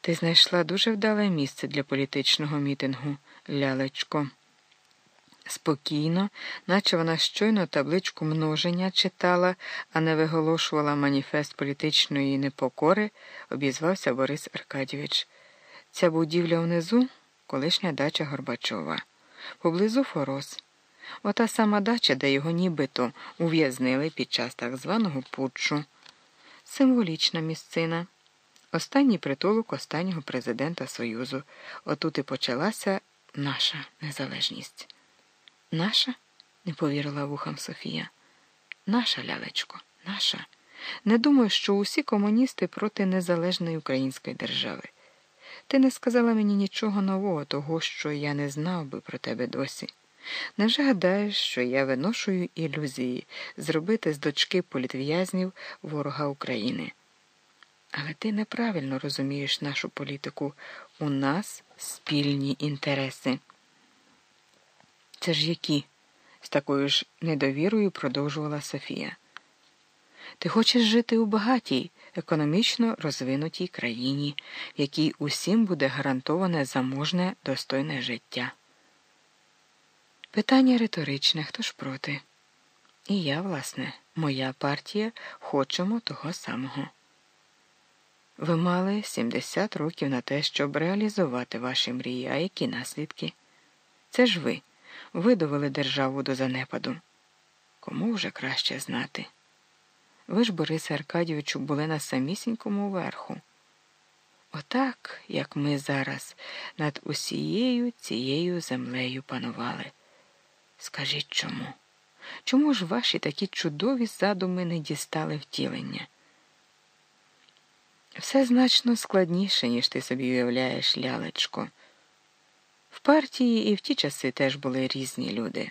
Ти знайшла дуже вдале місце для політичного мітингу, лялечко. Спокійно, наче вона щойно табличку множення читала, а не виголошувала маніфест політичної непокори, обізвався Борис Аркадійович. Ця будівля внизу колишня дача Горбачова, поблизу Форос. Ота сама дача, де його нібито ув'язнили під час так званого путчу. Символічна місцина. Останній притулок останнього президента Союзу. Отут і почалася наша незалежність. Наша? не повірила вухам Софія. Наша лялечко, наша. Не думаю, що усі комуністи проти незалежної української держави. Ти не сказала мені нічого нового, того, що я не знав би про тебе досі. Невже гадаєш, що я виношую ілюзії зробити з дочки політв'язнів ворога України? Але ти неправильно розумієш нашу політику. У нас спільні інтереси. Це ж які? з такою ж недовірою продовжувала Софія. Ти хочеш жити у багатій, економічно розвинутій країні, в якій усім буде гарантоване заможне, достойне життя. Питання риторичне, хто ж проти? І я, власне, моя партія хочемо того самого. Ви мали 70 років на те, щоб реалізувати ваші мрії, а які наслідки? Це ж ви видовели державу до занепаду. Кому вже краще знати? Ви ж, Борисе Аркадійовичу, були на самісінькому верху. Отак, як ми зараз над усією цією землею панували. Скажіть чому? Чому ж ваші такі чудові задуми не дістали втілення? Все значно складніше, ніж ти собі уявляєш, лялечко. В партії і в ті часи теж були різні люди.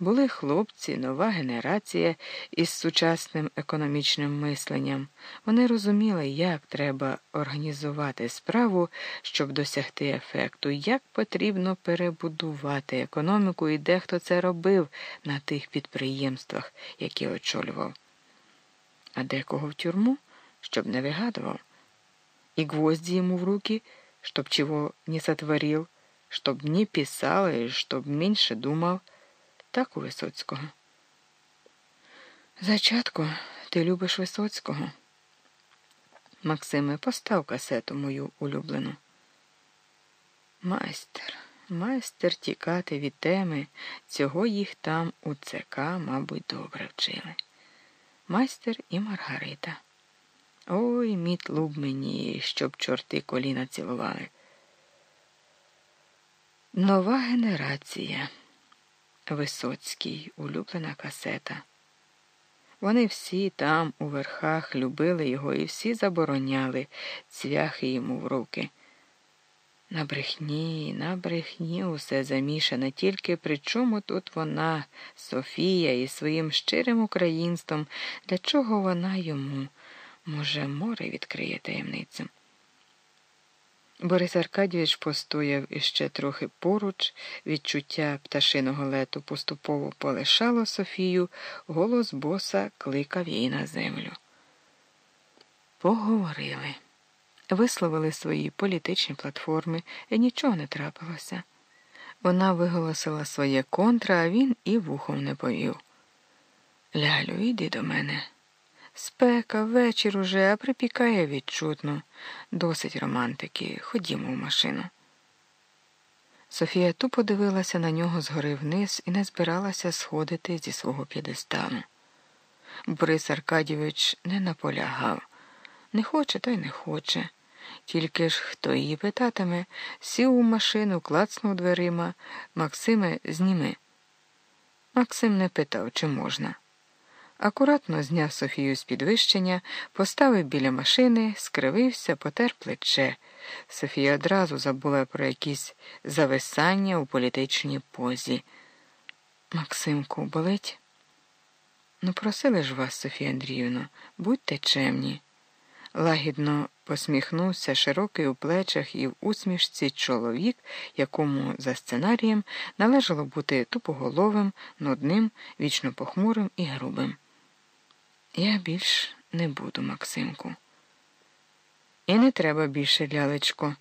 Були хлопці, нова генерація із сучасним економічним мисленням. Вони розуміли, як треба організувати справу, щоб досягти ефекту, як потрібно перебудувати економіку, і дехто це робив на тих підприємствах, які очолював. А декого в тюрму, щоб не вигадував, і гвозді йому в руки, щоб чого не сотворив, щоб не писав і щоб менше думав так у Висоцького. Зачатку, ти любиш Висоцького. Максиме, постав касету мою улюблену. Майстер, майстер тікати від теми, цього їх там у ЦК, мабуть, добре вчили. Майстер і Маргарита. Ой, міт луб мені, щоб чорти коліна цілували. Нова генерація. Висоцький, улюблена касета. Вони всі там, у верхах, любили його і всі забороняли цвяхи йому в руки. На брехні, на брехні усе замішане, тільки при чому тут вона, Софія, із своїм щирим українством, для чого вона йому, може, море відкриє таємницю. Борис Аркадійович постояв іще трохи поруч, відчуття пташиного лету поступово полишало Софію, голос боса кликав її на землю. Поговорили, висловили свої політичні платформи, і нічого не трапилося. Вона виголосила своє контра, а він і вухом не повів. Лялю, іди до мене. Спека, вечір уже, а припікає відчутно. Досить романтики. Ходімо в машину. Софія тупо дивилася на нього згори вниз і не збиралася сходити зі свого п'єдестану. Борис Аркадійович не наполягав. Не хоче, та й не хоче. Тільки ж хто її питатиме, сів у машину, клацнув дверима. Максиме, зніми. Максим не питав, чи можна. Акуратно зняв Софію з підвищення, поставив біля машини, скривився, потер плече. Софія одразу забула про якісь зависання у політичній позі. Максимку, болить? Ну, просили ж вас, Софія Андріївна, будьте чемні. Лагідно посміхнувся широкий у плечах і в усмішці чоловік, якому за сценарієм належало бути тупоголовим, нудним, вічно похмурим і грубим. Я більш не буду, Максимку. І не треба більше, лялечко.